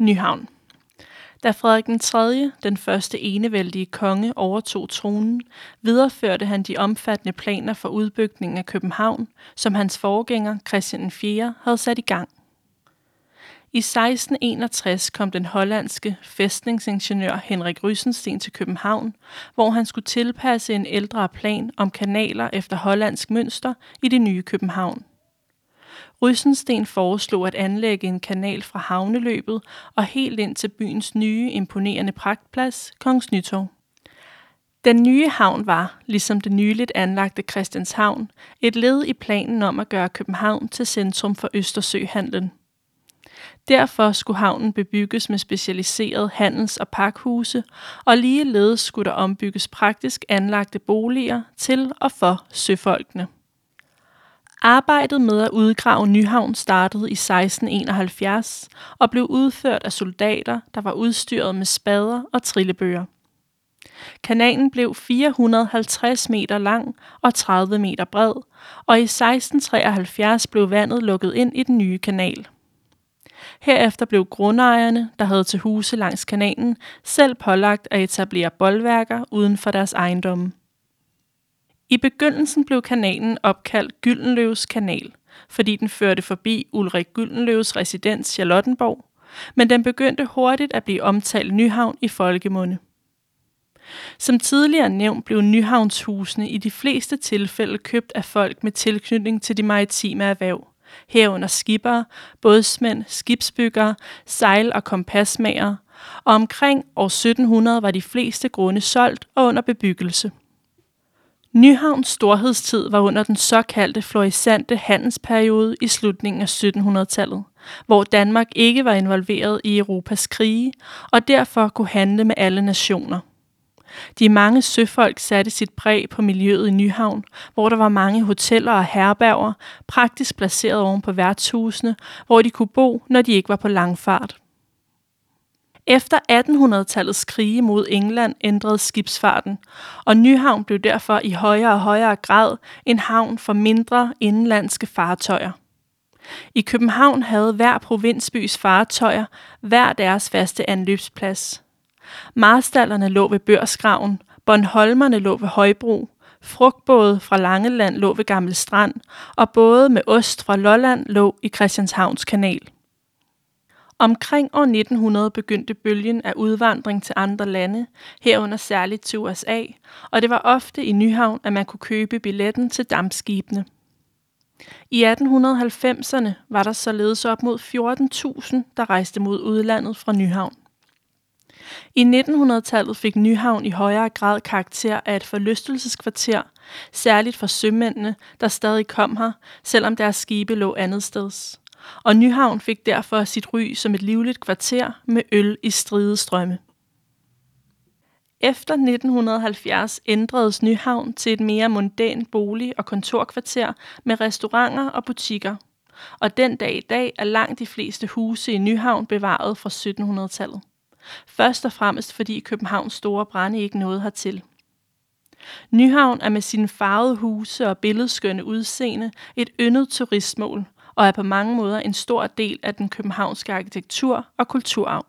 Nyhavn. Da Frederik den 3., den første enevældige konge, overtog tronen, videreførte han de omfattende planer for udbygningen af København, som hans forgænger Christian 4. havde sat i gang. I 1661 kom den hollandske fæstningsingeniør Henrik Rysensten til København, hvor han skulle tilpasse en ældre plan om kanaler efter hollandsk mønster i det nye København. Ryssensten foreslog at anlægge en kanal fra havneløbet og helt ind til byens nye, imponerende pragtplads, Kongens Nytorv. Den nye havn var, ligesom det nyligt anlagte Christianshavn, et led i planen om at gøre København til centrum for Østersøhandlen. Derfor skulle havnen bebygges med specialiserede handels- og pakhuse, og ligeledes skulle der ombygges praktisk anlagte boliger til og for søfolkene. Arbejdet med at udgrave Nyhavn startede i 1671 og blev udført af soldater, der var udstyret med spader og trillebøger. Kanalen blev 450 meter lang og 30 meter bred, og i 1673 blev vandet lukket ind i den nye kanal. Herefter blev grundejerne, der havde til huse langs kanalen, selv pålagt at etablere boldværker uden for deres ejendomme. I begyndelsen blev kanalen opkaldt Gyldenløves kanal, fordi den førte forbi Ulrik Gyldenløves residens Charlottenborg, men den begyndte hurtigt at blive omtalt Nyhavn i folkemunde. Som tidligere nævnt blev Nyhavnshusene i de fleste tilfælde købt af folk med tilknytning til de maritime erhverv, herunder skibere, bådsmænd, skibsbyggere, sejl- og kompasmager, og omkring år 1700 var de fleste grunde solgt og under bebyggelse. Nyhavns storhedstid var under den såkaldte florissante handelsperiode i slutningen af 1700-tallet, hvor Danmark ikke var involveret i Europas krige og derfor kunne handle med alle nationer. De mange søfolk satte sit præg på miljøet i Nyhavn, hvor der var mange hoteller og herberger, praktisk placeret oven på værtshusene, hvor de kunne bo, når de ikke var på langfart. Efter 1800-tallets krige mod England ændrede skibsfarten, og Nyhavn blev derfor i højere og højere grad en havn for mindre indlandske fartøjer. I København havde hver provinsbys fartøjer hver deres faste anløbsplads. Marstallerne lå ved Børsgraven, Bornholmerne lå ved Højbro, frugtbåde fra Langeland lå ved Gamle Strand, og både med ost fra Lolland lå i Christianshavns kanal. Omkring år 1900 begyndte bølgen af udvandring til andre lande, herunder særligt til USA, og det var ofte i Nyhavn, at man kunne købe billetten til dampskibene. I 1890'erne var der således op mod 14.000, der rejste mod udlandet fra Nyhavn. I 1900-tallet fik Nyhavn i højere grad karakter af et forlystelseskvarter, særligt for sømændene, der stadig kom her, selvom deres skibe lå andet steds og Nyhavn fik derfor sit ry som et livligt kvarter med øl i stride strømme. Efter 1970 ændredes Nyhavn til et mere mondant bolig- og kontorkvarter med restauranter og butikker. Og den dag i dag er langt de fleste huse i Nyhavn bevaret fra 1700-tallet. Først og fremmest fordi Københavns store brænde ikke nåede hertil. Nyhavn er med sine farvede huse og billedskønne udseende et yndet turistmål, og er på mange måder en stor del af den københavnske arkitektur og kulturarv.